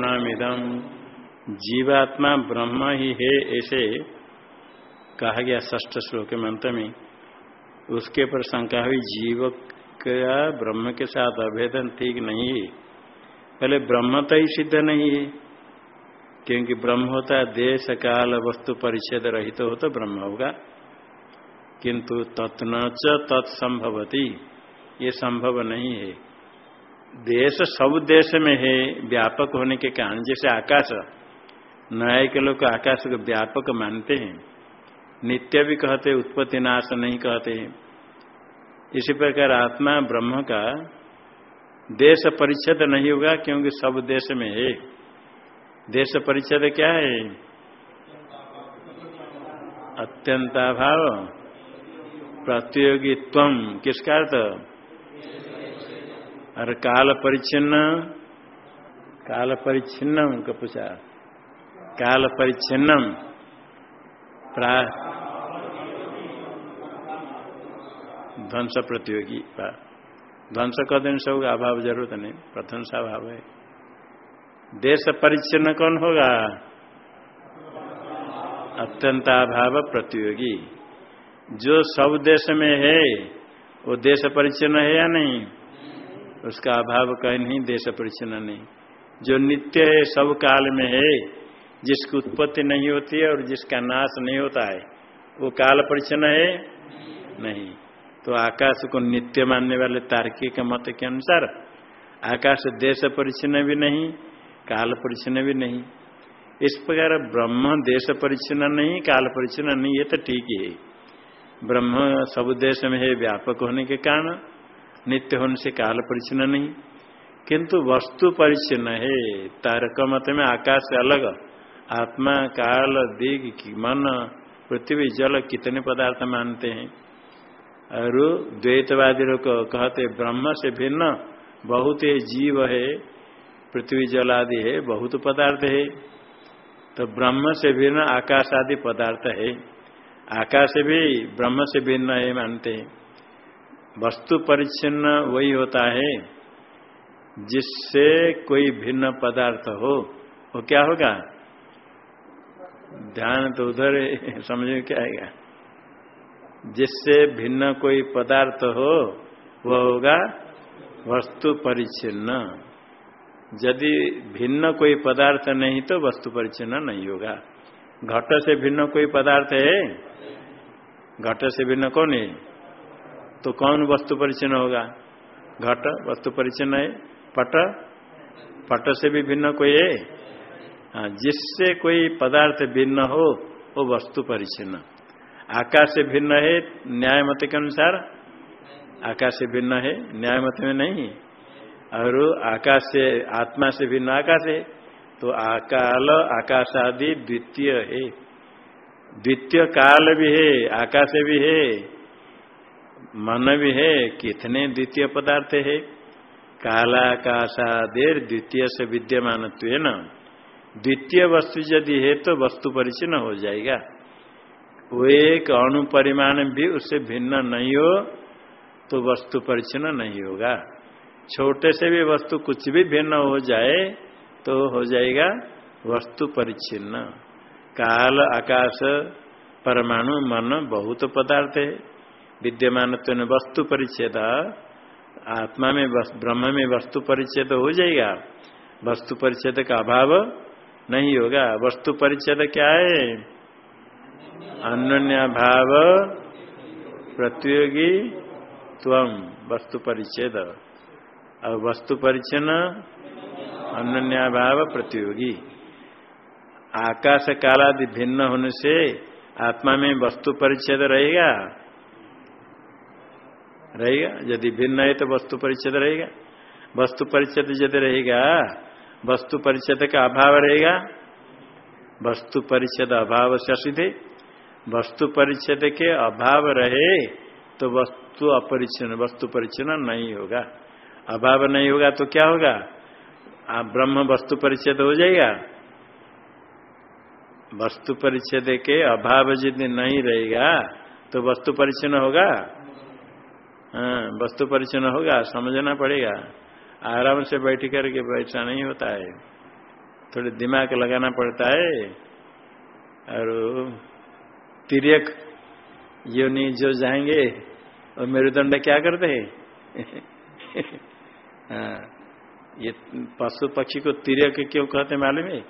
नामिदम जीवात्मा ब्रह्म ही है ऐसे कहा गया ष्ठ श्लोक मंत्र में। उसके पर शंका हुई, जीव का ब्रह्म के साथ अभेदन ठीक नहीं है। पहले ब्रह्म तो ही सिद्ध नहीं है, क्योंकि ब्रह्म होता है देश, काल, वस्तु, परिच्छेद रहित तो हो तो ब्रह्म होगा। किंतु तत्न च तत्संभवती, ये संभव नहीं है। देश सब देश में है व्यापक होने के कारण जैसे आकाश न्याय के लोग आकाश को व्यापक मानते हैं। नित्य भी कहते, उत्पत्ति नाश नहीं कहते। इसी प्रकार आत्मा ब्रह्म का देश परिच्छेद नहीं होगा क्योंकि सब देश में है। देश परिच्छेद क्या है? अत्यंताभाव प्रतियोगित्व किसका अर्थ? और काल परिच्छिन्न, काल परिच्छिन्नम का पूछा। काल परिच्छिन्नम, प्रा ध्वंस प्रतियोगी ध्वंस का दिन सब अभाव ज़रूरत नहीं प्रध्वंसा भाव है। देश परिच्छिन्न कौन होगा? अत्यंताभाव प्रतियोगी। जो सब देश में है, वो देश परिच्छिन्न है या नहीं? उसका अभाव कहीं नहीं, देश परिचन्न नहीं। जो नित्य है, सब काल में है, जिसकी उत्पत्ति नहीं होती है और जिसका नाश नहीं होता है, वो काल परिचन्न है? नहीं। तो आकाश को नित्य मानने वाले तार्किक मत के अनुसार, आकाश देश परिचन्न भी नहीं, काल परिचन्न भी नहीं। इस प्रकार ब्रह्म देश परिचन्न नहीं, काल परिचन्न नहीं, ये तो ठीक ही है। ब्रह्म सब देश में है, व्यापक होने के कारण नित्य होने से काल परिचन्न नहीं। किंतु वस्तु परिचन्न है। तारक मत में आकाश से अलग, आत्मा, काल, दिग, मन, पृथ्वी, जल कितने पदार्थ मानते हैं। और द्वैतवादी लोग कहते ब्रह्म से भिन्न, बहुत है जीव है, पृथ्वी, जल आदि है, बहुत पदार्थ है। तो ब्रह्म से भिन्न आकाश आदि पदार्थ है। आकाश भी ब्रह्म से भिन्न है मानते हैं। वस्तु परिच्छिन्न वही होता है, जिससे कोई भिन्न पदार्थ हो। वो क्या होगा? ध्यान तो उधर समझ में क्या आएगा। जिससे भिन्न कोई पदार्थ हो वह होगा वस्तु परिच्छिन्न। यदि भिन्न कोई पदार्थ नहीं तो वस्तु परिच्छिन्न नहीं होगा। घट से भिन्न कोई पदार्थ है? घट से भिन्न कौन है? तो कौन वस्तु परिचन्न होगा? घट, वस्तु परिचन्न है। पट पट से भी भिन्न कोई है? हाँ जिससे कोई पदार्थ भिन्न हो, वो वस्तु परिचन्न। आकाश से भिन्न है, न्याय मत के अनुसार? आकाश से भिन्न है, न्याय मत में नहीं। और आकाश से, आत्मा से भिन्न आकाश है तो आकाल आकाश आदि द्वितीय है। द्वितीय काल भी है, आकाश भी है। मन भी है कितने द्वितीय पदार्थ है। कालाकाशादेर द्वितीय से विद्यमान न द्वितीय वस्तु यदि है तो वस्तु परिचन्न हो जाएगा। वो एक अणु परिमाण भी उससे भिन्न नहीं हो तो वस्तु परिचन्न नहीं होगा। छोटे से भी वस्तु कुछ भी भिन्न हो जाए तो हो जाएगा वस्तु परिच्छिन्न काल, आकाश, परमाणु, मन बहुत पदार्थ है। विद्यमान वस्तु परिच्छेद। आत्मा में ब्रह्म में वस्तु परिच्छेद हो जाएगा। वस्तु परिच्छेद का अभाव नहीं होगा। वस्तु परिच्छेद क्या है? अन्य भाव प्रतियोगी त्वम वस्तु परिच्छेद। और वस्तु परिचन्न अन्य भाव प्रतियोगी। आकाश कालादि भिन्न होने से आत्मा में वस्तु परिच्छेद रहेगा। रहेगा। यदि भिन्न है तो वस्तु परिच्छेद रहेगा। वस्तु परिच्छेद यदि रहेगा, वस्तु परिच्छेद का अभाव रहेगा। वस्तु परिच्छेद अभाव से वस्तु परिच्छेद के अभाव रहे तो वस्तु अपरिच्छन वस्तु परिचन्न नहीं होगा। अभाव नहीं होगा तो क्या होगा? आप ब्रह्म वस्तु परिच्छेद हो जाएगा। वस्तु परिच्छेद के अभाव यदि नहीं रहेगा तो वस्तु परिचन्न होगा। वस्तु परिचन्न होगा समझना पड़ेगा। आराम से बैठ करके बैठना नहीं होता है। थोड़े दिमाग लगाना पड़ता है। और तिरक योनि जो जाएँगे और मेरुदंड क्या करते हैं? हाँ, ये पशु पक्षी को तिरक क्यों कहते मालूम है?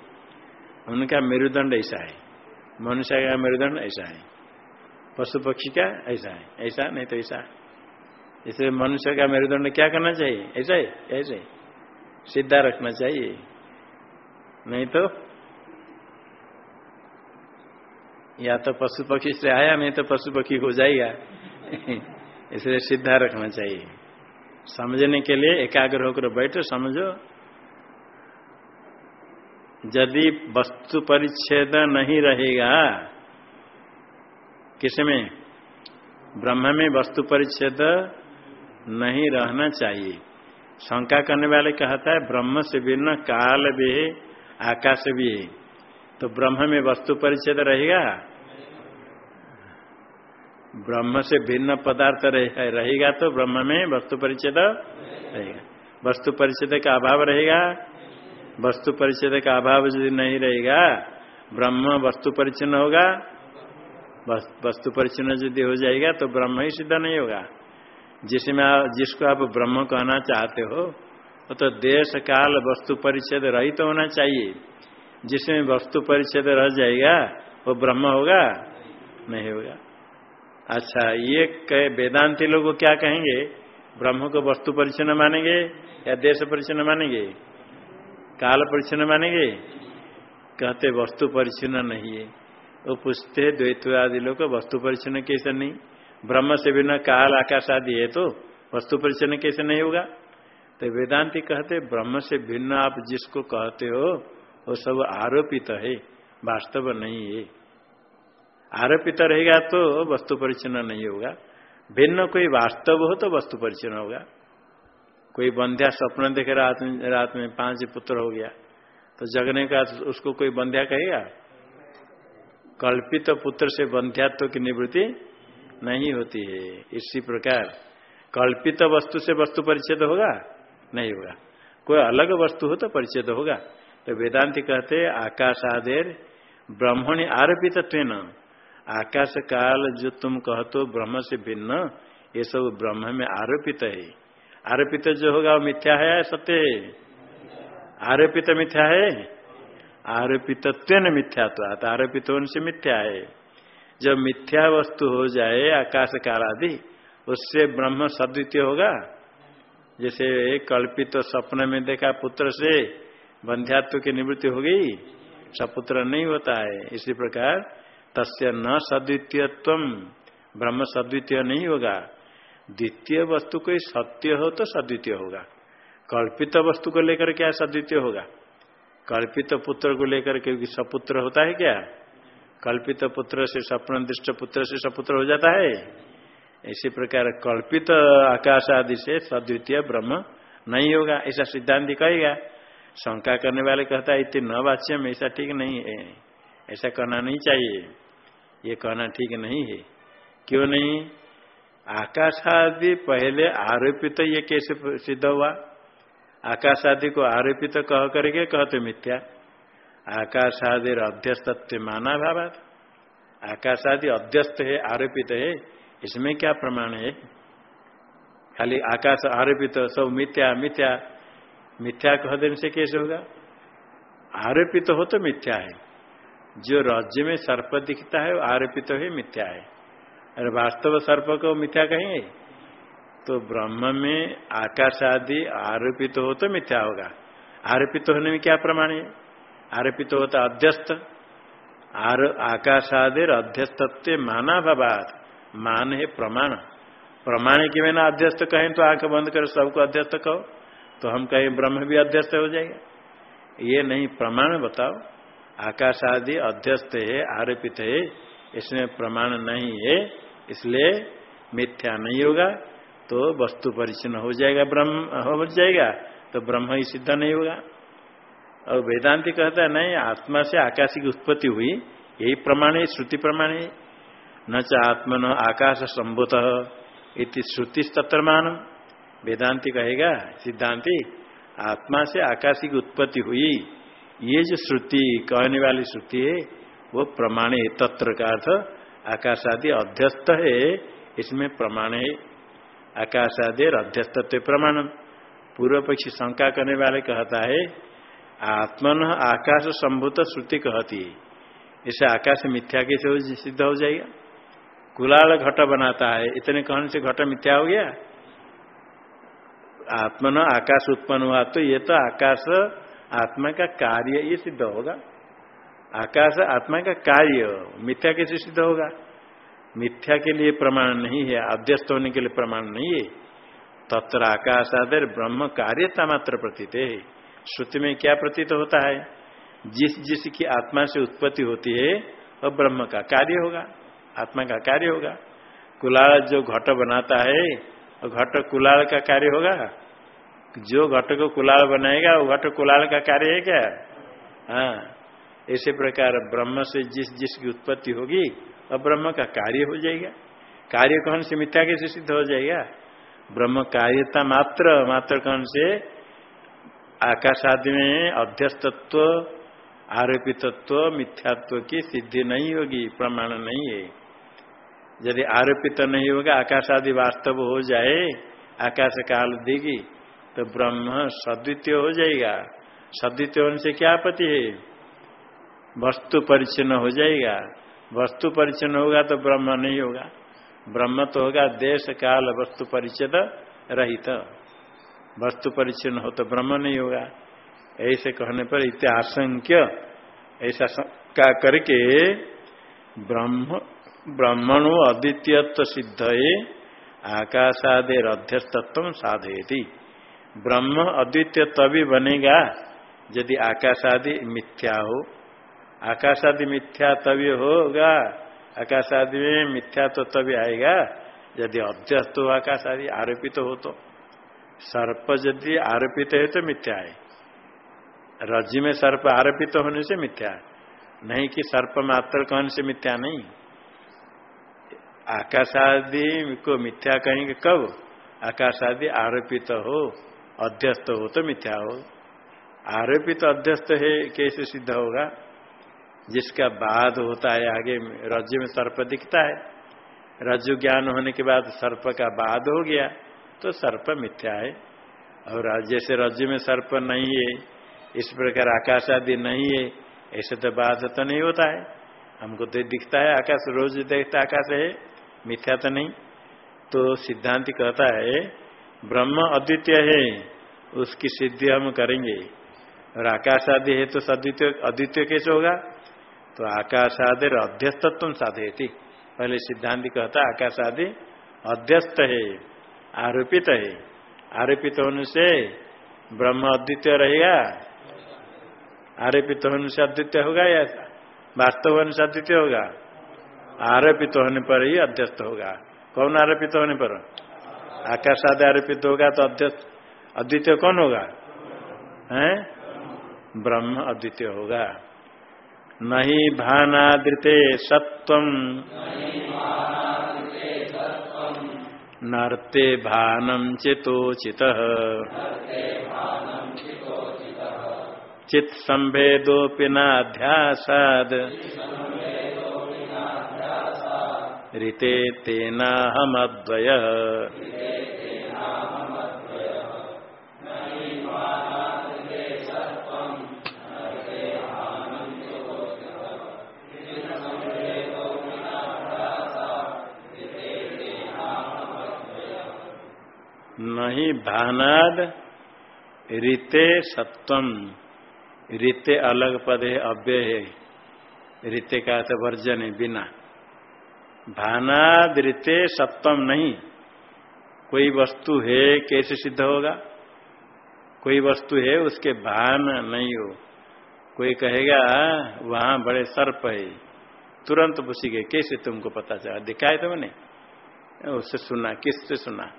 उनका मेरुदंड ऐसा है। मनुष्य का मेरुदंड ऐसा है। पशु पक्षी का ऐसा है। ऐसा नहीं तो ऐसा इसलिए मनुष्य का मेरुदंड क्या करना चाहिए? ऐसा है, ऐसे सीधा रखना चाहिए। नहीं तो? या तो पशु पक्षी से आया, नहीं तो पशु पक्षी हो जाएगा। इसलिए सीधा रखना चाहिए। समझने के लिए एकाग्र होकर बैठो, समझो। यदि वस्तु परिच्छेद नहीं रहेगा, किसमें? ब्रह्म में वस्तु परिच्छेद नहीं रहना चाहिए। शंका करने वाले कहता है, ब्रह्म से भिन्न काल भी है, आकाश भी है। तो ब्रह्म में वस्तु परिच्छेद रहेगा? ब्रह्म से भिन्न पदार्थ रहेगा तो ब्रह्म में वस्तु परिच्छेद रहेगा। वस्तु परिच्छेद का अभाव रहेगा? वस्तु परिच्छेद का अभाव यदि नहीं रहेगा, ब्रह्म वस्तु परिचन्न होगा? वस्तु परिचन्न यदि हो जाएगा तो ब्रह्म ही सिद्ध नहीं होगा। जिसमें जिसको आप ब्रह्म कहना चाहते हो तो देश काल वस्तु परिच्छेद रहित तो होना चाहिए। जिसमें वस्तु परिच्छेद रह जाएगा, वो ब्रह्म होगा? नहीं होगा। अच्छा ये वेदांति लोग क्या कहेंगे? ब्रह्म को वस्तु परिचन्न मानेंगे या देश परिचन्न मानेंगे? काल परिचन्न मानेंगे? कहते वस्तु परिचन्न नहीं है। वो पूछते द्वैतवादी लोग वस्तु परिचन्न कैसे नहीं? ब्रह्म से बिना काल आकाश आदि है तो वस्तु परिचय कैसे नहीं होगा? तो वेदांति कहते, ब्रह्म से भिन्न आप जिसको कहते हो, वो सब आरोपित है, वास्तव नहीं है। आरोपित रहेगा तो वस्तु परिचन्न नहीं होगा। भिन्न कोई वास्तव हो तो वस्तु परिचन्न होगा। कोई बंध्या स्वप्न देखे रात में रात में पाँच पुत्र हो गया तो जगने का उसको कोई बंध्या कहेगा? कल्पित तो पुत्र से बंध्यात्व की निवृत्ति नहीं होती है। इसी प्रकार कल्पित वस्तु से वस्तु परिच्छेद होगा? नहीं होगा। कोई अलग वस्तु हो तो परिच्छेद होगा। तो वेदांति कहते आकाश आदेर ब्रह्मणि आरोपित आकाश काल जो तुम कहते ब्रह्म से भिन्न, ये सब ब्रह्म में आरोपित है। आरोपित जो होगा, वो मिथ्या है सत्य आरोपित मिथ्या है। आरोपित मिथ्या तो आरोपित से मिथ्या है। जब मिथ्या वस्तु हो जाए आकाश आदि उससे ब्रह्म सद्वितीय होगा। जैसे एक कल्पित तो सपने में देखा पुत्र से, बंध्यात्व की निवृत्ति हो गई सपुत्र नहीं होता है। इसी प्रकार, तस्य न सद्वितीयत्व, ब्रह्म सद्वितीय नहीं होगा। द्वितीय वस्तु कोई सत्य हो तो सद्वितीय होगा। कल्पित वस्तु को लेकर क्या सद्वितीय होगा? कल्पित पुत्र को लेकर क्योंकि सपुत्र होता है क्या? कल्पित पुत्र से स्वप्न दृष्ट पुत्र से सपुत्र हो जाता है। इसी प्रकार कल्पित आकाश आदि से सद्वितीय ब्रह्म नहीं होगा, ऐसा सिद्धांत कहेगा। शंका करने वाले कहता है इतने न में ऐसा ठीक नहीं है। ऐसा करना नहीं चाहिए। ये कहना ठीक नहीं है। क्यों नहीं? आकाश आदि पहले आरोपित ये कैसे सिद्ध हुआ। आकाश आदि को आरोपित कह करके कहते मिथ्या। आकाशादि अध्यस्तत्व माना भाव आकाशादि अध्यस्त है, आरोपित है, इसमें क्या प्रमाण है? खाली आकाश आरोपित, सब मिथ्या मिथ्या मिथ्या कह देने से कैसे होगा? आरोपित हो तो मिथ्या है। जो राज्य में सर्प दिखता है, वो आरोपित है मिथ्या है। अरे वास्तव सर्प को मिथ्या कहेंगे? तो ब्रह्म में आकाश आदि आरोपित हो तो मिथ्या होगा। आरोपित होने में क्या प्रमाण है? आरोपित होता अध्यस्त। आर आकाशादेर अध्यस्तत्व माना भवाद मान है प्रमाण। प्रमाण के बिना अध्यस्त कहें तो आँख बंद कर सबको अध्यस्त कहो तो हम कहें ब्रह्म भी अध्यस्त हो जाएगा। ये नहीं, प्रमाण बताओ। आकाश आदि अध्यस्त है, आरोपित है, इसमें प्रमाण नहीं है, इसलिए मिथ्या नहीं होगा तो वस्तु परिचन्न हो जाएगा ब्रह्म, हो जाएगा तो ब्रह्म ही सिद्ध नहीं होगा। और वेदांति कहता है, नहीं, आत्मा से आकाश की उत्पत्ति हुई। यही प्रमाण है, श्रुति प्रमाण है। न च आत्मन आकाश संभुत इति श्रुति तत्रमान वेदांति कहेगा, सिद्धांति, आत्मा से आकाश की उत्पत्ति हुई। ये जो श्रुति, कहने वाली श्रुति है, वो प्रमाण है, तत्र का अर्थ आकाश आदि अध्यस्त है। इसमें प्रमाण है आकाश आदि अध्यस्तत्व प्रमाण पूर्व पक्षी शंका करने वाले कहता है आत्मन आकाश संभूत श्रुति कहती है। इसे आकाश मिथ्या कैसे सिद्ध हो जाएगा। कुलाल घट बनाता है। इतने कहने से घट मिथ्या हो गया? आत्मन आकाश उत्पन्न हुआ तो ये तो आकाश आत्मा का कार्य ये सिद्ध होगा। आकाश आत्मा का कार्य मिथ्या कैसे सिद्ध होगा। मिथ्या के लिए प्रमाण नहीं है। अध्यस्त होने के लिए प्रमाण नहीं है। तत्र आकाश आदर ब्रह्म कार्यता मात्र प्रतीत है। श्रुति में क्या प्रतीत होता है? जिस जिसकी आत्मा से उत्पत्ति होती है, वह ब्रह्म का कार्य होगा, आत्मा का कार्य होगा। कुलाल जो घट बनाता है और घट कुलाल का कार्य होगा? जो घट को कुलाल बनाएगा, वो घट कुलाल का कार्य है क्या? हाँ। ऐसे प्रकार ब्रह्म से जिस जिसकी उत्पत्ति होगी, वह ब्रह्म का कार्य हो जाएगा। कार्य कौन से मिथ्या कैसे सिद्ध हो जाएगा? ब्रह्म कार्यता मात्र मात्र कौन से? आकाश आदि में अध्यस्तत्व, आरोपितत्व, मिथ्यात्व की सिद्धि नहीं होगी, प्रमाण नहीं है। यदि आरोपित नहीं होगा आकाश आदि वास्तव हो जाए आकाश काल देगी तो ब्रह्म सद्वितीय हो जाएगा। सद्वितीय होने से क्या आपत्ति है? वस्तु परिचन्न हो जाएगा। वस्तु परिचन्न होगा तो ब्रह्म नहीं होगा। ब्रह्म तो होगा देश काल वस्तु परिचय रहित। वस्तु परिचन्न हो तो ब्रह्म नहीं होगा। ऐसे कहने पर इत्याशंक्य ऐसा करके ब्रह्म, ब्रह्मणु अद्वितीयत्व सिद्ध आकाशादेर अध्यस्तत्व साधयती। ब्रह्म अद्वितीय तभी बनेगा, यदि आकाशादि मिथ्या हो। आकाशादि मिथ्या तभी होगा, आकाशादि में मिथ्या तो तभी आएगा। यदि अध्यस्त हो आकाशादि आरोपित हो तो। सर्प यदि आरोपित है तो मिथ्या है। रज्जि में सर्प आरोपित होने से मिथ्या नहीं कि सर्प मात्र कहने से मिथ्या नहीं। आकाश आदि को मिथ्या कहेंगे कब? आकाश आदि आरोपित हो, अध्यस्त हो तो मिथ्या हो। आरोपित अध्यस्त है, कैसे सिद्ध होगा? जिसका बाद होता है, आगे रज्जु में सर्प दिखता है। रज्जु ज्ञान होने के बाद सर्प का बाद हो गया। तो सर्प मिथ्या है। और जैसे रज्जु में सर्प नहीं है, इस प्रकार आकाश आदि नहीं है, ऐसे तो बात तो नहीं होता है। हमको तो दिखता है, आकाश रोज देखता आकाश है, मिथ्या तो नहीं। तो सिद्धांत कहता है, ब्रह्म अद्वितीय है, उसकी सिद्धि हम करेंगे। और आकाश आदि है तो सद्वितीय, अद्वितीय कैसे होगा? तो आकाश आदि अध्यस्तत्व साधे थी पहले सिद्धांत कहता आकाश आदि अध्यस्त है। आरोपित है। आरोपित होने से ब्रह्म अद्वितीय रहेगा। आरोपित होने से अद्वितीय होगा या वास्तव होने से अद्वितीय होगा? आरोपित होने पर ही अध्यस्त होगा। कौन आरोपित होने पर? आकाश आदि आरोपित होगा तो अध्यस्त, अद्वितीय कौन होगा? हैं? ब्रह्म अद्वितीय होगा। नहीं भानादृते सत्व नर्ते भानम चितोचित। चित चित संभेदोपिनाध्यासाद ऋते तेनाहमद्वय। नहीं भानाद ऋते सत्वम। रीते अलग पद है, अव्यय है। रीते का अर्थ वर्जन है, बिना। भानाद रीते सप्तम नहीं। कोई वस्तु है, कैसे सिद्ध होगा? कोई वस्तु है, उसके भान नहीं हो। कोई कहेगा, वहाँ बड़े सर्प है। तुरंत पूछेंगे, कैसे तुमको पता चला? दिखाए तुमने? उससे सुना, किससे सुना?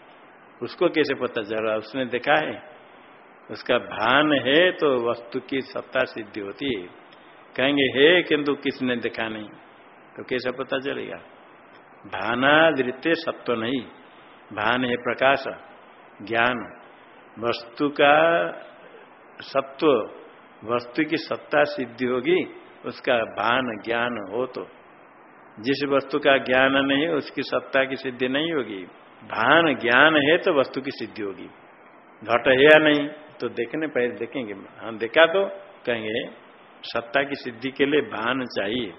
उसको कैसे पता चल? रहा उसने देखा है, उसका भान है तो वस्तु की सत्ता सिद्धि होती है। कहेंगे, है, किंतु किसने देखा नहीं? तो कैसे पता चलेगा? भानादृत्य सत्व नहीं। भान है प्रकाश, ज्ञान। वस्तु का सत्व, वस्तु की सत्ता सिद्धि होगी, उसका भान ज्ञान हो तो। जिस वस्तु का ज्ञान नहीं, उसकी सत्ता की सिद्धि नहीं होगी। भान ज्ञान है तो वस्तु की सिद्धि होगी। घट है या नहीं तो देखने पहले देखेंगे। हम देखा तो कहेंगे, सत्ता की सिद्धि के लिए भान चाहिए।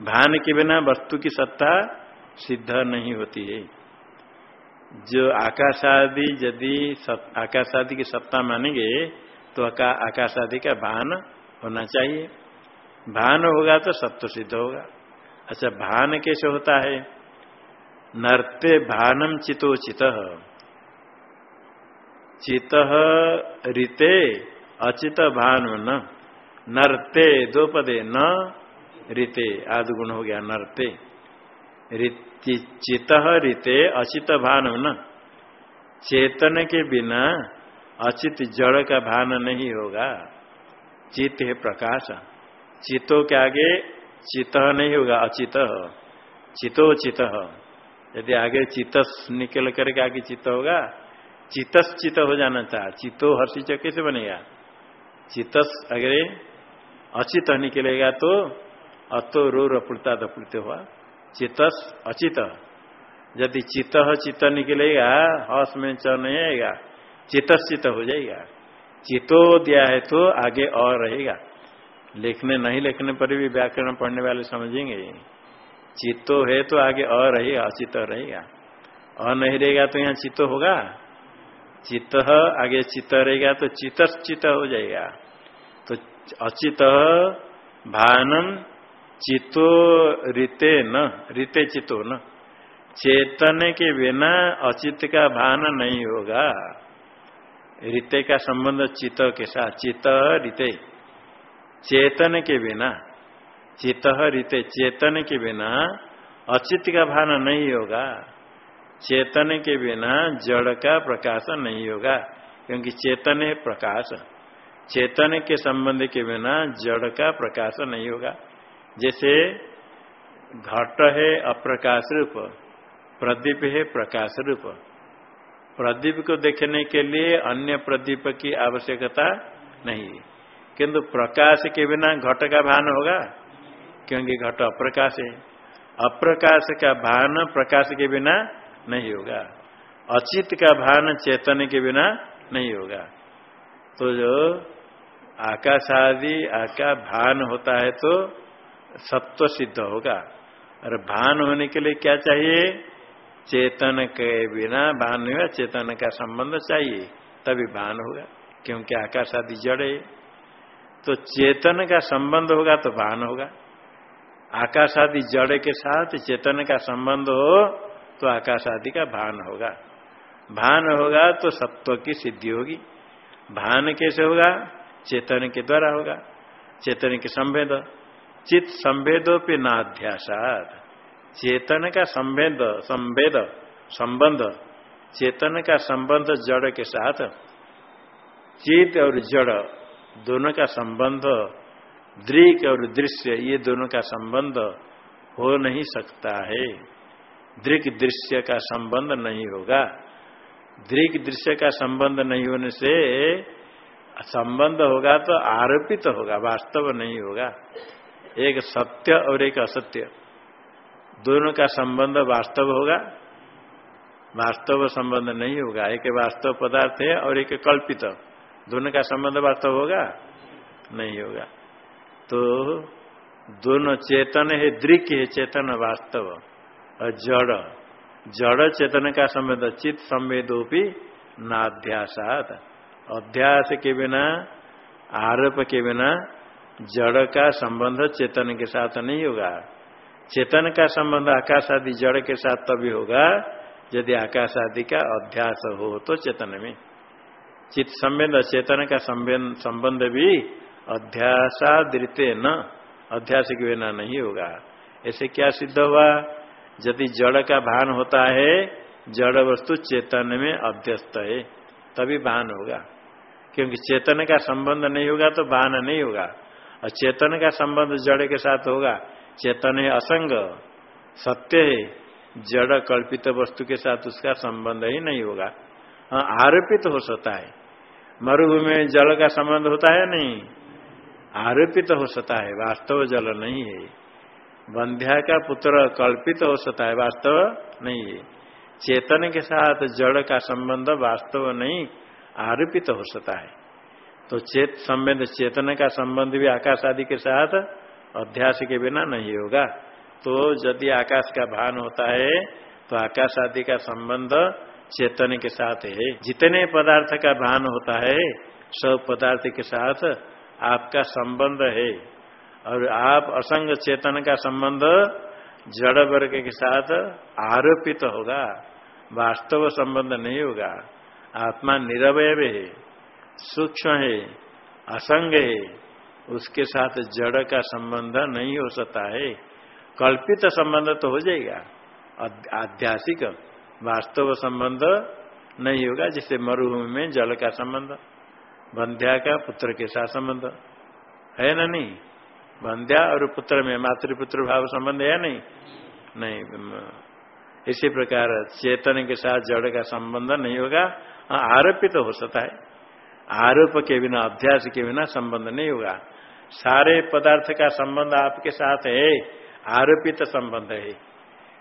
भान के बिना वस्तु की सत्ता सिद्ध नहीं होती है। जो आकाश आदि यदि आकाश आदि की सत्ता मानेंगे तो आकाश आदि का भान होना चाहिए। भान होगा तो सत्व सिद्ध होगा। अच्छा भान कैसे होता है? नर्ते भानम चितोचित चित। चित रीते अचित भानु न। नरते दो पदे न, रीते, आदि गुण हो गया नर्ते। चित रीते अचित भान न। चेतन के बिना अचित जड़ का भान नहीं होगा। चित है प्रकाश। चितो के आगे चित नहीं होगा, अचित। चितो चित। यदि आगे चित निकल करके आगे चित्त होगा चितस चित हो जाना चाह चितो हर्षि कैसे बनेगा। चितस अगर अचित निकलेगा तो अतो रो रपुड़ता दपुड़ते हुआ चितस अचित यदि चित चित निकलेगा हस में च नहीं आएगा चितस चित हो जाएगा। चितो दिया है तो आगे और रहेगा। लिखने नहीं लिखने पर भी व्याकरण पढ़ने वाले समझेंगे। चित्तो है तो आगे अ रहेगा अचित रहेगा। अ नहीं रहेगा तो यहाँ चित्त होगा? चित्त आगे चित्त रहेगा तो चितस चित्त हो जाएगा। तो अचित भानम चितो रीते न, रीते चितो न। चेतन के बिना अचित का भान नहीं होगा। रीते का संबंध चित के साथ चित रीते। चेतन के बिना। चित रीते चेतन के बिना अचित का भान नहीं होगा। चेतन के बिना जड़ का प्रकाश नहीं होगा, क्योंकि चेतन है प्रकाश। चेतन के संबंध के बिना जड़ का प्रकाश नहीं होगा। जैसे घट है अप्रकाश रूप, प्रदीप है प्रकाश रूप। प्रदीप को देखने के लिए अन्य प्रदीप की आवश्यकता नहीं किंतु प्रकाश के बिना घट का भान होगा। क्योंकि घट अप्रकाश है। अप्रकाश का भान प्रकाश के बिना नहीं होगा। अचित का भान चेतन के बिना नहीं होगा। तो जो आकाश आदि आका भान होता है तो सत्व सिद्ध होगा। और भान होने के लिए क्या चाहिए? चेतन के बिना भान नहीं हुआ चेतन का संबंध चाहिए, तभी भान होगा, क्योंकि आकाश आदि जड़। तो चेतन का संबंध होगा तो भान होगा। आकाश आदि जड़ के साथ चेतन का संबंध हो तो आकाश आदि का भान होगा। भान होगा तो सत्व की सिद्धि होगी। भान कैसे होगा? चेतन के द्वारा होगा। चेतन के संवेद। चित संवेदोपि नाध्यासाद चेतन का संवेद संवेद, संबंध। चेतन का संबंध जड़ के साथ। चित और जड़ दोनों का संबंध। दृक और दृश्य, ये दोनों का संबंध हो नहीं सकता है। दृक दृश्य का संबंध नहीं होगा। दृक दृश्य का संबंध नहीं होने से संबंध होगा तो आरोपित तो होगा, वास्तव नहीं होगा। एक सत्य और एक असत्य, दोनों का संबंध वास्तव होगा, वास्तव संबंध नहीं होगा। एक वास्तव पदार्थ है और एक कल्पित, दोनों का संबंध वास्तव होगा? नहीं होगा। तो दोनों चेतन है, दृक है, चेतन वास्तव। और जड़ जड़ चेतन का संबंध, चित्त संवेदोपी नाध्यासात। अध्यास के बिना, आरोप के बिना जड़ का संबंध चेतन के साथ नहीं होगा। चेतन का संबंध आकाश आदि जड़ के साथ तभी होगा, यदि आकाश आदि का अध्यास हो तो चेतन में। चित्त संबंध, चेतन का संबंध भी अध्यासादृत्य न। अध्यास के बिना नहीं होगा। ऐसे क्या सिद्ध हुआ? यदि जड़ का भान होता है, जड़ वस्तु चेतन में अध्यस्त है, तभी भान होगा। क्योंकि चेतन का संबंध नहीं होगा तो भान नहीं होगा। और चेतन का संबंध जड़ के साथ होगा। चेतन है असंग, सत्य है। जड़ कल्पित वस्तु के साथ उसका संबंध ही नहीं होगा। हाँ आरोपित हो सकता है। मरुभूमि में जल का संबंध होता है नहीं? आरोपित तो हो सकता है, वास्तव जल नहीं है। बंध्या का पुत्र कल्पित तो हो सकता है, वास्तव नहीं है। चेतन के साथ जड़ का संबंध वास्तव नहीं, आरोपित तो हो सकता है। तो चेत, संबंध, चेतन का संबंध भी आकाश आदि के साथ अध्यास के बिना नहीं होगा। तो यदि आकाश का भान होता है तो आकाश आदि का संबंध चेतन के साथ है। जितने पदार्थ का भान होता है, सब पदार्थ के साथ आपका संबंध है। और आप असंग चेतन का संबंध जड़ वर्ग के साथ आरोपित तो होगा। वास्तव संबंध नहीं होगा। आत्मा निरवय है, सूक्ष्म है, असंग है। उसके साथ जड़ का संबंध नहीं हो सकता है। कल्पित संबंध तो हो जाएगा। आध्यासिक वास्तव संबंध नहीं होगा जिससे मरुभूमि में जल का संबंध। बंध्या का पुत्र के साथ संबंध। है ना नहीं? बंध्या और पुत्र में मातृपुत्र भाव संबंध है नहीं? नहीं इसी प्रकार चेतन के साथ जड़ का संबंध नहीं होगा हाँ आरोपित तो हो सकता है। आरोप के बिना अध्यास के बिना संबंध नहीं होगा। सारे पदार्थ का संबंध आपके साथ है, आरोपित तो संबंध है।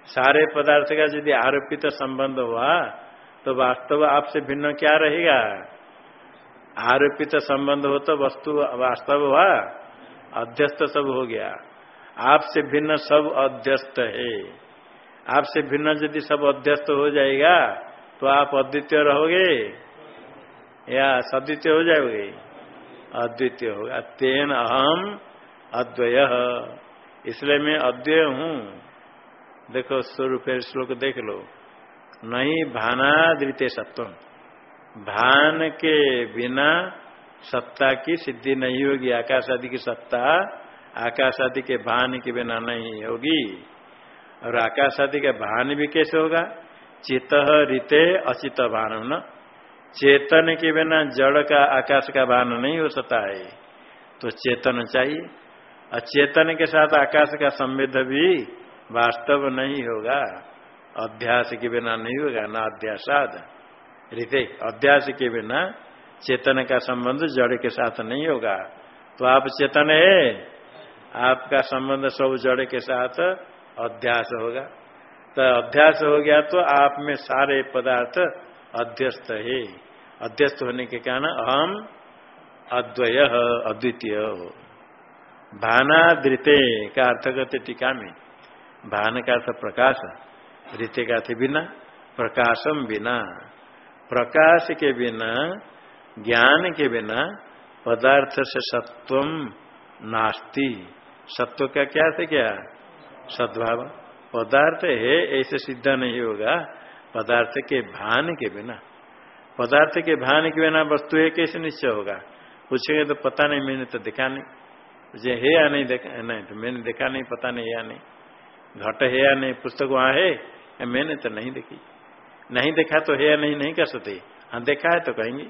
सारे पदार्थ का यदि आरोपित तो संबंध हुआ तो वास्तव आपसे भिन्न क्या रहेगा? आरोपित संबंध हो तो वस्तु वास्तव हुआ, अध्यस्त सब हो गया। आपसे भिन्न सब अध्यस्त है। आपसे भिन्न यदि सब अध्यस्त हो जाएगा तो आप अद्वितीय रहोगे? या सद्वितीय हो जाओगे? अद्वितीय होगा। तेन अहम अद्वय। इसलिए मैं अद्वय हूँ। देखो, स्वरूप श्लोक देख लो। नहीं भाना द्वितीय सत्व भान के बिना सत्ता की सिद्धि नहीं होगी। आकाश आदि की सत्ता आकाश आदि के भान के बिना नहीं होगी। और आकाश आदि का भान भी कैसे होगा? चित रीते अचित भान न चेतन के बिना जड़ का, आकाश का भान नहीं हो सकता है। तो चेतन चाहिए। और चेतन के साथ आकाश का संवेद भी वास्तव नहीं होगा। अध्यास के बिना नहीं होगा ना अध्यासाद रीते अध्यास के बिना चेतन का संबंध जड़ के साथ नहीं होगा। तो आप चेतन है, आपका संबंध सब जड़ के साथ अध्यास होगा। तो अध्यास हो गया तो आप में सारे पदार्थ अध्यस्त है। अध्यस्त होने के कारण अहम अद्वय अद्वितीय भानादृते का अर्थ करते टीका में, भान का अर्थ प्रकाश, रीते का अर्थ बिना, प्रकाशम बिना। प्रकाश के बिना ज्ञान के बिना पदार्थ से सत्व नास्ति। सत्व का क्या थे क्या? सद्भाव। पदार्थ है, ऐसे सिद्ध नहीं होगा। पदार्थ के भान के बिना। पदार्थ के भान के बिना वस्तु है, कैसे निश्चय होगा? पूछेंगे तो पता नहीं, मैंने तो देखा नहीं। मुझे है या नहीं देखा? नहीं तो मैंने देखा नहीं, पता नहीं, या नहीं। घट है या नहीं? पुस्तक वहाँ है? मैंने तो नहीं देखी। नहीं देखा तो है या नहीं नहीं कर सकते। हाँ देखा है तो कहेंगे।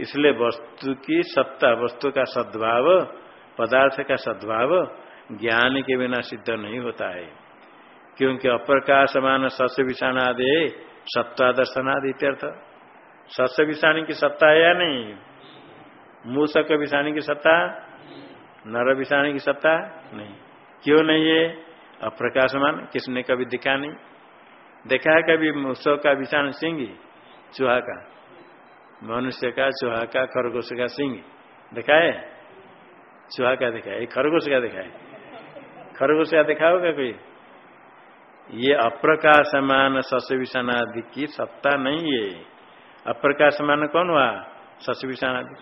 इसलिए वस्तु की सत्ता, वस्तु का सद्भाव, पदार्थ का सद्भाव ज्ञान के बिना सिद्ध नहीं होता है। क्योंकि अप्रकाशमान सस्य विषाण आदि सत्वादर्शनादि इत्यर्थ। सस्य विषाणी की सत्ता है या नहीं? मूसक विषाणी की सत्ता? नर विषाणी की सत्ता? नहीं। क्यों नहीं है? अप्रकाशमान, किसने कभी दिखा नहीं? देखा है कभी मूसक का विषाण सिंह चूहा का। मनुष्य का, चूहा का, खरगोश का सिंह देखा है? चूहा का देखा है खरगोश का देखा है। खरगोश का देखा होगा कोई? ये अप्रकाशमान सस्य विषाण आदि की सत्ता नहीं है। अप्रकाशमान कौन हुआ? ससविषाण आदि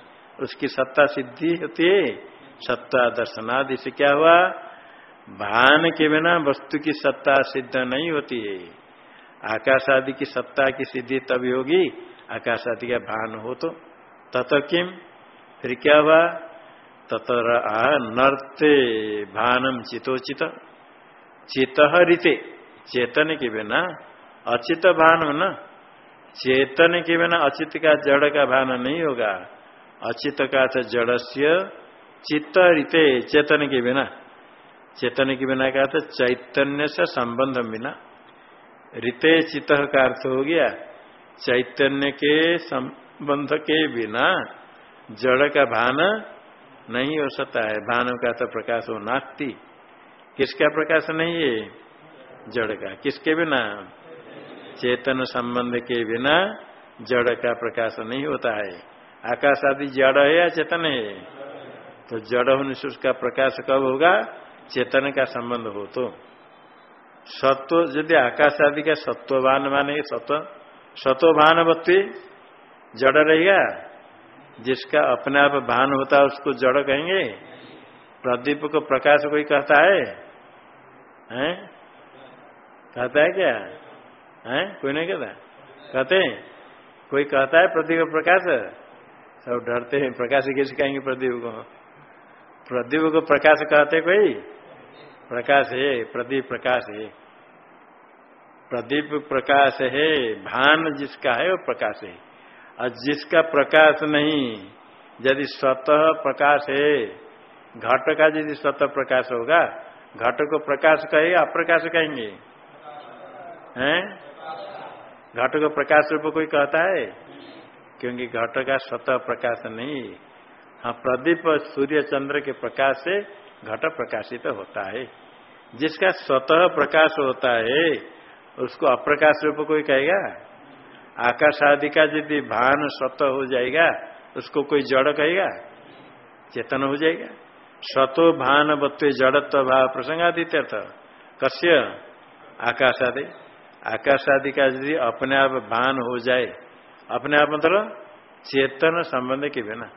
उसकी सत्ता सिद्धि होती है। सत्ता दर्शनादि से क्या हुआ? भान के बिना वस्तु की सत्ता सिद्ध नहीं होती है। आकाश आदि की सत्ता की सिद्धि तभी होगी आकाश आदि का भान हो तो। तत किम? फिर क्या हुआ? ततर नर्ते भानम चितोचित। चित रीते। चेतन के बिना अचित भान हो ना चेतन के बिना अचित का जड़ का भान नहीं होगा। अचित का जड़ से चित्त रीते, चेतन के बिना। चेतन के बिना का अर्थ चैतन्य से संबंध बिना। रीते चित्त का अर्थ हो गया, चैतन्य के संबंध के बिना जड़ का भान नहीं हो सकता है। भान का तो प्रकाश हो नास्ती। किसका प्रकाश नहीं है? जड़ का। किसके बिना? चेतन संबंध के बिना जड़ का प्रकाश नहीं होता है। आकाश आदि जड़ है या चेतन है? तो जड़ होने से उसका प्रकाश कब होगा? चेतन का संबंध हो तो। सत्व, यदि आकाश आदि का सत्वभान माने सत्व सत्वभान बत्ती जड़ रहेगा, जिसका अपने आप भान होता है, उसको जड़ कहेंगे। प्रदीप को प्रकाश कोई कहता है? हैं? कहता है क्या? हैं? कोई नहीं कहता? कहते हैं। कोई कहता है प्रदीप प्रकाश? सब डरते हैं, प्रकाश कैसे कहेंगे प्रदीप को? प्रदीप को प्रकाश कहते कोई? प्रकाश है, प्रदीप प्रकाश है। प्रदीप प्रकाश है, भान जिसका है वो प्रकाश है। और जिसका प्रकाश नहीं, यदि स्वतः प्रकाश है, घट का यदि स्वतः प्रकाश होगा, घट को प्रकाश कहेगा, अप्रकाश कहेंगे। हैं? घट को प्रकाश रूप कोई कहता है? क्योंकि घट का स्वतः प्रकाश नहीं। हाँ प्रदीप सूर्य चंद्र के प्रकाश से घट प्रकाशित तो होता है। जिसका स्वतः प्रकाश होता है, उसको अप्रकाश रूप कोई कहेगा? आकाश आदि का यदि भान स्वतः हो जाएगा, उसको कोई जड़ कहेगा? चेतन हो जाएगा। स्वतो भान बत्व जड़त्व भाव प्रसंगादित्यर्थ। कस्य? आकाश आदि। आकाश आदि का यदि अपने आप भान हो जाए, अपने आप मतलब चेतन संबंध के बिना।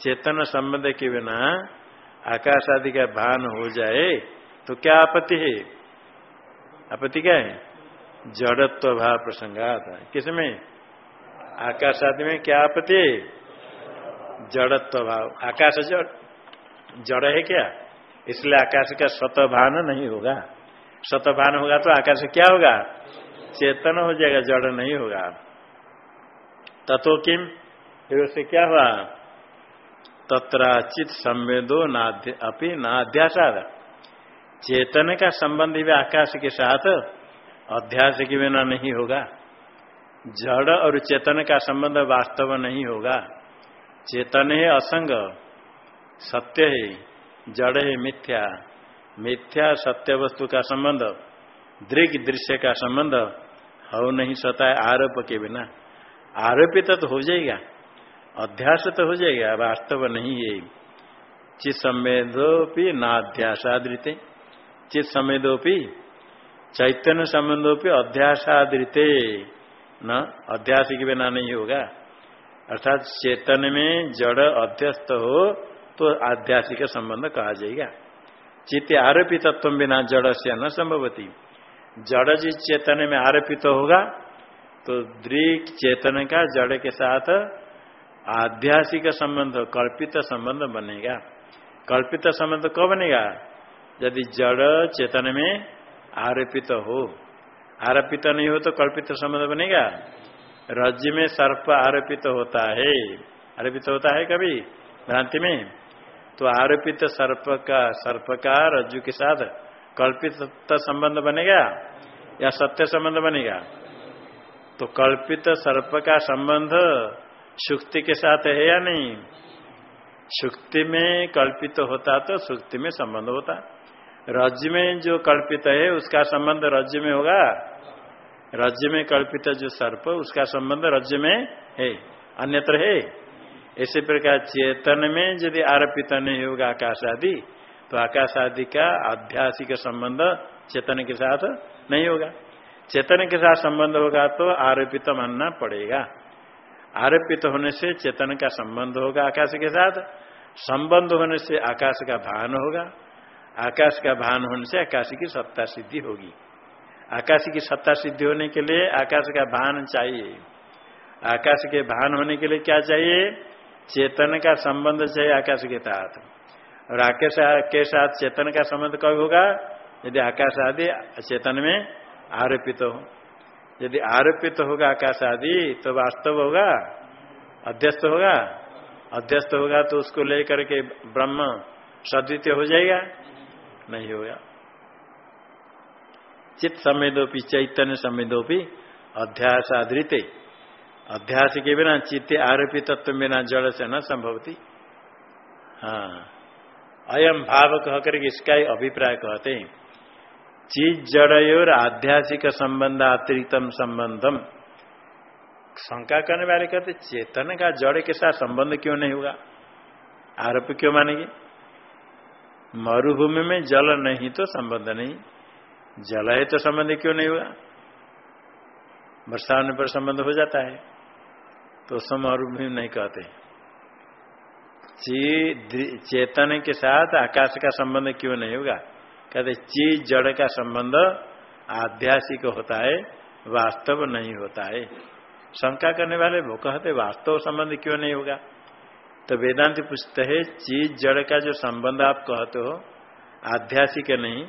चेतन संबंध के बिना आकाश आदि का भान हो जाए तो क्या आपत्ति है? आपत्ति क्या है? जड़त्व भाव प्रसंगात किसमें आकाश आदि में क्या आपत्ति है? जड़त्व भाव आकाश जड़ जड़ है क्या? इसलिए आकाश का स्वतभान नहीं होगा। शतभान होगा तो आकाश क्या होगा? चेतन हो जाएगा, जड़ नहीं होगा। तथो किम? फिर उससे क्या हुआ? तत्राचित संवेदो अपनी नाध्यासाद। चेतन का संबंध भी आकाश के साथ अध्यास के बिना नहीं होगा। जड़ और चेतन का संबंध वास्तव नहीं होगा। चेतन है असंग, सत्य है, जड़ है मिथ्या। मिथ्या सत्य वस्तु का संबंध, दृग दृश्य का संबंध हो नहीं सकता है आरोप के बिना। आरोपित तो हो जाएगा। अध्यास तो हो जाएगा वास्तव नहीं ये चित संवेदोपी नाध्यासादृत चित संवेदोपी, चैतन्य संबंधोपी अध्यासादृत न, अध्यास के बिना नहीं होगा। अर्थात चेतन में जड़ अध्यस्त हो तो आध्यासिक संबंध कहा जाएगा। चित्त आरोपित तत्व बिना जड़ से न संभवती। जड़ जिस चेतन में आरोपित तो होगा तो दृक चेतन का जड़ के साथ आध्यासिक संबंध, कल्पित संबंध बनेगा। कल्पित संबंध कब बनेगा? यदि जड़ चेतन में आरोपित हो। आरोपित नहीं हो तो कल्पित संबंध बनेगा? राज्य में सर्प आरोपित होता है। आरोपित होता है कभी? भ्रांति में। तो आरोपित सर्प का सर्प का रज्जु के साथ कल्पित संबंध बनेगा या सत्य संबंध बनेगा? तो कल्पित सर्प का संबंध सुक्ति के साथ है या नहीं? सुक्ति में कल्पित तो होता तो सुक्ति में संबंध होता। राज्य में जो कल्पित है, उसका संबंध राज्य में होगा। राज्य में कल्पित जो सर्प, उसका संबंध राज्य में है, अन्यत्र है। इसी प्रकार चेतन में यदि आरोपित नहीं होगा आकाश आदि तो आकाश आदि का आध्यासिक संबंध चेतन के साथ नहीं होगा। चेतन के साथ संबंध होगा तो आरोपित मानना पड़ेगा। आरोपित होने से चेतन का संबंध होगा आकाश के साथ, संबंध होने से आकाश का भान होगा। आकाश का भान होने से आकाश की सत्ता सिद्धि होगी। आकाश की सत्ता सिद्धि होने के लिए आकाश का भान चाहिए। आकाश के भान होने के लिए क्या चाहिए? चेतन का संबंध चाहिए आकाश के साथ। और आकाश के साथ चेतन का संबंध कब होगा? यदि आकाश आदि चेतन में आरोपित हो। यदि आरोपित तो होगा आकाश आदि तो वास्तव होगा? अध्यस्त होगा? अध्यस्त होगा तो उसको लेकर के ब्रह्म सद्वितीय हो जाएगा? नहीं होगा। चित्त समेदोपी, चैतन्य समेदोपी अध्यास आदृत अध्यास के बिना चित्त आरोपित तत्व बिना जड़ से न संभवती। हाँ। अयम भाव कह करके इसका ही अभिप्राय कहते हैं। चीज़ जड़ आध्यात्मिक संबंध, अतिरिक्तम संबंधम। शंका करने वाले कहते, चेतन का जड़ के साथ संबंध क्यों नहीं होगा? आरोप क्यों मानेंगे? मरुभूमि में जल नहीं तो संबंध नहीं। जल है तो संबंध क्यों नहीं होगा? वर्षा पर संबंध हो जाता है तो समय मरुभूमि नहीं कहते। चेतन के साथ आकाश का संबंध क्यों नहीं होगा? कहते चीज़ जड़ का संबंध आध्यासिक होता है, वास्तव नहीं होता है। शंका करने वाले वो कहते, वास्तव संबंध क्यों नहीं होगा? तो वेदांत पूछते है, चीज़ जड़ का जो संबंध आप कहते हो, आध्यासिक नहीं,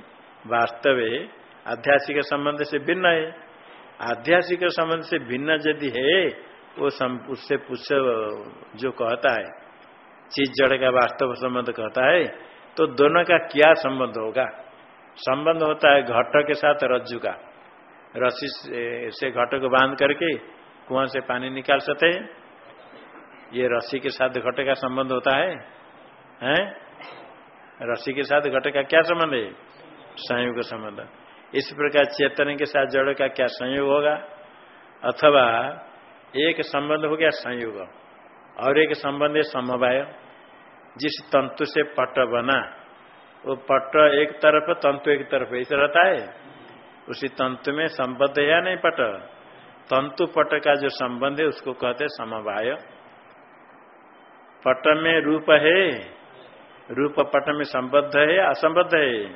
वास्तव है। आध्यासिक संबंध से भिन्न है। आध्यासिक संबंध से भिन्न यदि है, वो उससे पूछ, जो कहता है, चीज़ जड़ का वास्तव संबंध कहता है तो दोनों का क्या संबंध होगा? संबंध होता है घट के साथ रज्जु का। रस्सी से घट को बाँध करके कुआँ से पानी निकाल सकते हैं। ये रस्सी के साथ घट का संबंध होता है, हैं? रस्सी के साथ घट का क्या संबंध है? संयोग का संबंध। इस प्रकार चेतन के साथ जड़ का क्या संयोग होगा? अथवा एक संबंध हो गया संयोग, और एक संबंध है समवाय, जिस तंतु से पट बना। वो पट एक तरफ़, तंतु एक तरफ़, ऐसा रहता है। उसी तंतु में संबद्ध है या नहीं पट? तंतु पट का जो संबंध है, उसको कहते समवाय। पट में रूप है, रूप पट में संबद्ध है असंबद्ध है।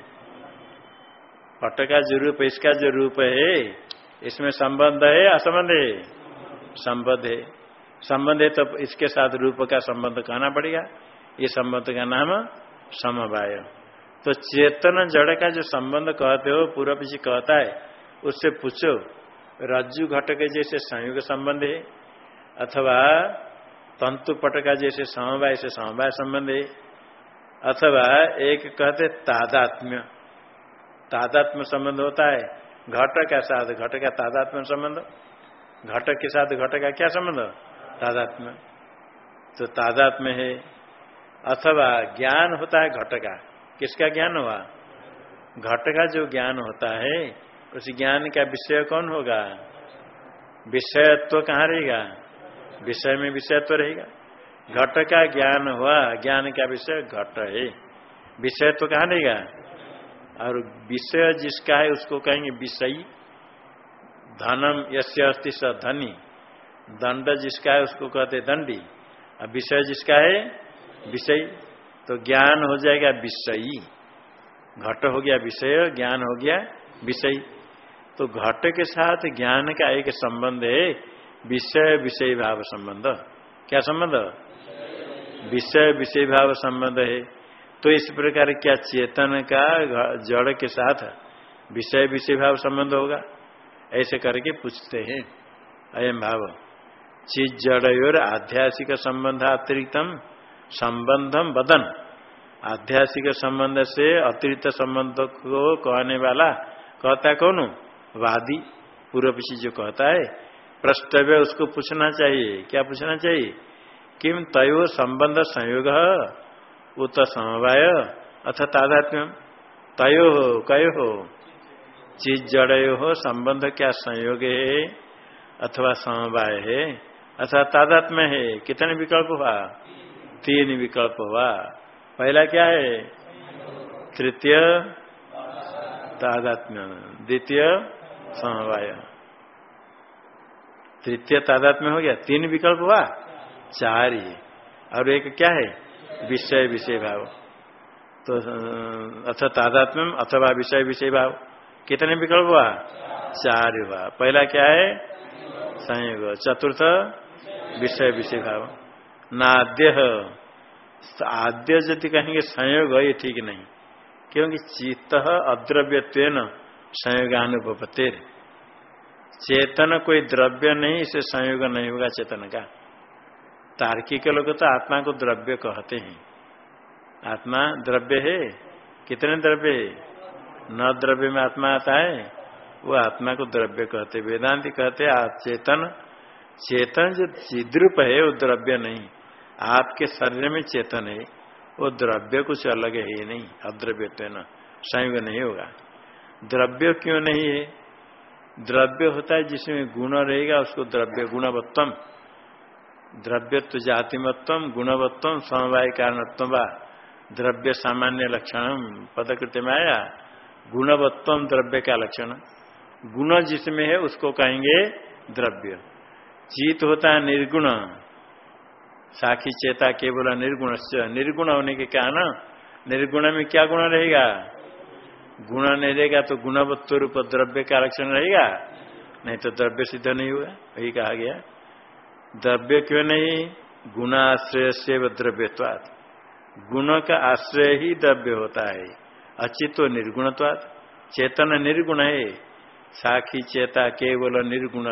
पट का जो रूप, इसका जो रूप है, इसमें संबंध है, असंबंध है? संबंध है। संबंध है तो इसके साथ रूप का संबंध कहना पड़ेगा। ये संबंध का नाम समवाय। तो चेतन जड़ का जो संबंध कहते हो पूर्व पीछे कहता है, उससे पूछो, रज्जु घट के जैसे संयोग संबंध है, अथवा तंतु पट का जैसे समवाय से समवाय संबंध है, अथवा एक कहते तादात्म्य तादात्म्य संबंध होता है, घट का साथ घट का तादात्म्य संबंध, घट के साथ घट का क्या संबंध? तादात्म्य। तो तादात्म्य है, अथवा ज्ञान होता है घट का किसका ज्ञान हुआ? घट का जो ज्ञान होता है, उस ज्ञान का विषय कौन होगा? विषयत्व कहाँ रहेगा? विषय में विषयत्व रहेगा। घट का ज्ञान हुआ, ज्ञान का विषय घट है। विषयत्व कहाँ रहेगा? और विषय जिसका है, उसको कहेंगे विषयी। धनम यस्य अस्ति स धनी। दंड जिसका है, उसको कहते दंडी। और विषय जिसका है, विषय। तो ज्ञान हो जाएगा विषयी। घट हो गया विषय, ज्ञान हो गया विषयी। तो घट के साथ ज्ञान का एक संबंध है, विषय विषय भाव संबंध। क्या संबंध? विषय विषय भाव संबंध है। तो इस प्रकार क्या चेतन का जड़ के साथ विषय विषय भाव संबंध होगा? ऐसे करके पूछते हैं। अयम भाव। चीज़ जड़ और आध्यासिक संबंध अतिरिक्तम संबंधम बदन। आध्यासिक संबंध से अतिरिक्त संबंध को कहने वाला कहता है कौन? वादी। पूर्व पीछे जो कहता है प्रस्तव्य उसको पूछना चाहिए। क्या पूछना चाहिए? किम तय संबंध संयोग? उत समवाय? अथ तादात्म्य तयो हो, कयो हो? चीज़ जड़यो हो, संबंध क्या संयोग है? अथवा समवाय है? अथवा तादात्म्य है। कितने विकल्प हुआ? तीन विकल्प हुआ। पहला क्या है? तृतीय तादात्म्य। द्वितीय समवाय। तृतीय तादात्म्य हो गया। तीन विकल्प हुआ? चार। ही और एक क्या है? विषय विषय भाव तो अथ तादात्म्यम अथवा विषय विषय भाव कितने विकल्प हुआ? चार हुआ। पहला क्या है? संयोग। चतुर्थ, विषय विषय भाव नाद्य आद्य यदि कहेंगे संयोग ये ठीक नहीं। क्योंकि चित्त अद्रव्यत्व संयोगानुपत्ति चेतन कोई द्रव्य नहीं, इसे संयोग नहीं होगा चेतन का। तार्किक लोग तो आत्मा को द्रव्य कहते हैं। आत्मा द्रव्य है, कितने द्रव्य है? न द्रव्य में आत्मा आता है, वो आत्मा को द्रव्य कहते वेदांति कहते चेतन चेतन जो चिद्रूप है, वो द्रव्य नहीं। आपके शरीर में चेतन है, वो द्रव्य कुछ अलग है ही नहीं, अद्रव्य तो न, संयोग नहीं होगा। द्रव्य क्यों नहीं है? द्रव्य होता है जिसमें गुण रहेगा, उसको द्रव्य गुणवत्तम। द्रव्यत्व जातिमत्व गुणवत्तम, समवाय कारणत्व द्रव्य सामान्य लक्षण पदकृत्य में आया, गुणवत्तम द्रव्य का लक्षण। गुण जिसमें है, उसको कहेंगे द्रव्य। चीत होता है निर्गुण। साखी चेता केवल निर्गुण निर्गुण होने के कारण निर्गुण में क्या गुण रहेगा? गुण नहीं रहेगा तो गुणवत्व रूप द्रव्य का लक्षण रहेगा? नहीं तो द्रव्य सिद्ध नहीं हुआ, वही कहा गया। द्रव्य क्यों नहीं? गुणाश्रय से द्रव्यवाद गुण का आश्रय ही द्रव्य होता है। अचित निर्गुणत्वाद चेतन निर्गुण है। साखी चेता केवल निर्गुण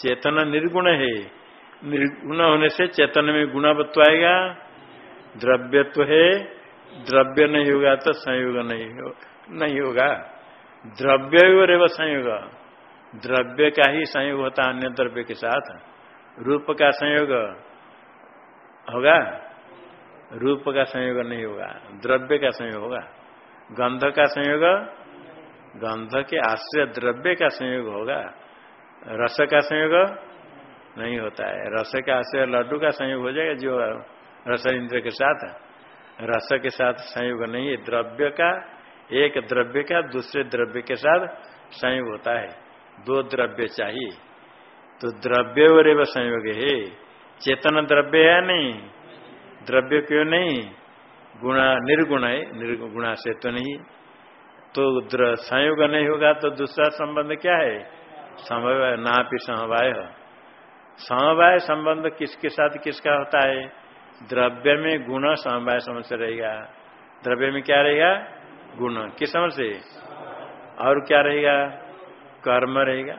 चेतन निर्गुण है। निर्गुण होने से चेतन में गुणवत्व आएगा। द्रव्य तो है, द्रव्य नहीं होगा तो संयोग नहीं हो, नहीं होगा। द्रव्य और संयोग। द्रव्य का ही संयोग होता अन्य द्रव्य के साथ। रूप का संयोग होगा। रूप का संयोग नहीं होगा। द्रव्य का संयोग होगा। गंध का संयोग, गंध के आश्रय द्रव्य का संयोग होगा। रस का संयोग नहीं होता है। रस का आश्रय लड्डू का संयोग हो जाएगा जो रस इंद्र के साथ रस के साथ संयोग नहीं है। द्रव्य का, एक द्रव्य का, दूसरे द्रव्य के साथ संयोग होता है। दो द्रव्य चाहिए। तो द्रव्य और संयोग है। चेतन द्रव्य है नहीं? द्रव्य क्यों नहीं? गुणा, निर्गुण है। निर्गुणा से तो नहीं। तो संयोग नहीं होगा तो दूसरा संबंध क्या है? समवाय ना भी समवाय समवाय संबंध किसके साथ किसका होता है? द्रव्य में गुण समवाय समझ से रहेगा। द्रव्य में क्या रहेगा? गुण। किस समझ से? और क्या रहेगा? कर्म रहेगा।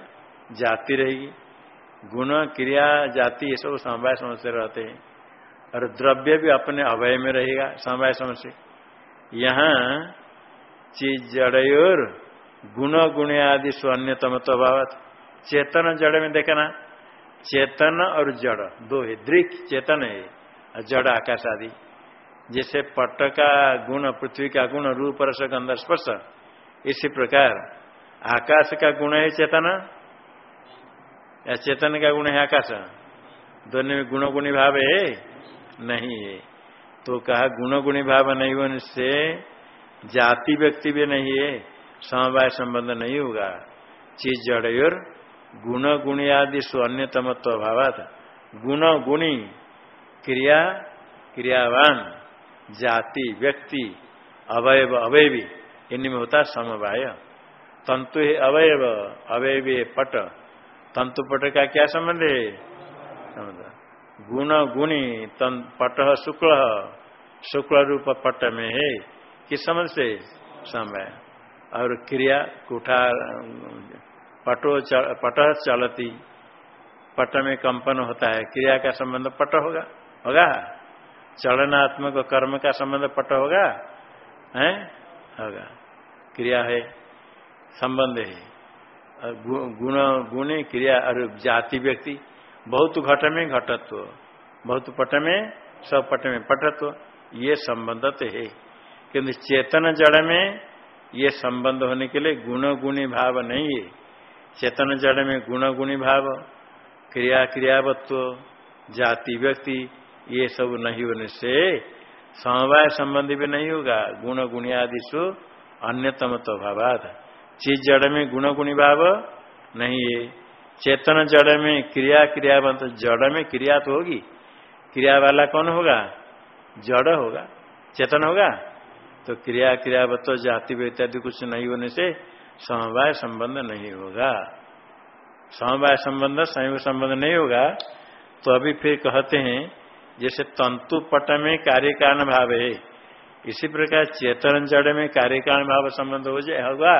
जाति रहेगी। गुण, क्रिया, जाति, ये सब समवाय समझ से रहते हैं। और द्रव्य भी अपने अवय में रहेगा समवाय समझ से। यहाँ चीज़ जड़ गुण गुण आदि स्वन्यतम अभाव चेतन जड़ में देखना। चेतन और जड़, दो है, दृक चेतन है जड़ आकाश आदि। जैसे पट का गुण, पृथ्वी का गुण, रूप, रस, गंध, स्पर्श, इसी प्रकार। आकाश का गुण है चेतन, या चेतन का गुण है आकाश? दोनों में गुण गुणी भाव है? नहीं है। तो कहा गुण गुणी भाव नहीं होने से जाति व्यक्ति भी नहीं है, समवाय संबंध नहीं होगा। चीज़ जड़ और गुण गुणी आदि स्व अन्यतमत्व अभाव गुण गुणी क्रिया, क्रियावान, जाति, व्यक्ति, अवयव, अवयवी इनमें होता समवाय। तंतु है अवयव, अवयवी पट। तंतु पट का क्या संबंध है? गुण गुणी पट शुक्ल। शुक्ल रूप पट में है। किस समझ से? समय और क्रिया, कुठार पटो चल, पट चलती। पट में कंपन होता है क्रिया का संबंध पट होगा होगा? चलनात्मक कर्म का संबंध पट होगा? है? होगा। क्रिया है संबंध है। गुण गुण क्रिया और जाति व्यक्ति बहुत घट में घटत्व बहुत पट में सब पट में पटत्व ये संबंध तो है। किंतु चेतन जड़ में ये संबंध होने के लिए गुण गुणी भाव नहीं है। चेतन जड़ में गुण गुणी भाव, क्रिया क्रियावत्व, जाति व्यक्ति, ये सब नहीं होने से समवाय संबंधी भी नहीं होगा। गुण गुणी आदि सु अन्यतम तो भावाद चीज़ जड़ में गुण गुणी भाव नहीं है। चेतन जड़ में क्रिया क्रियावंत, जड़ में क्रिया तो होगी। क्रिया वाला कौन होगा? जड़ होगा। चेतन होगा। तो क्रिया क्रियावत जाति इत्यादि कुछ नहीं होने से समवाय संबंध नहीं होगा। समवाय संबंध, संयोग संबंध नहीं होगा तो अभी फिर कहते हैं, जैसे तंतु पट में कार्य कारण भाव है, इसी प्रकार चेतन जड़ में कार्य कारण भाव संबंध हो जाए, होगा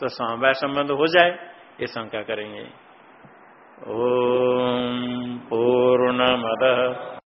तो समवाय संबंध हो जाए, ये शंका करेंगे। ओम पूर्ण मद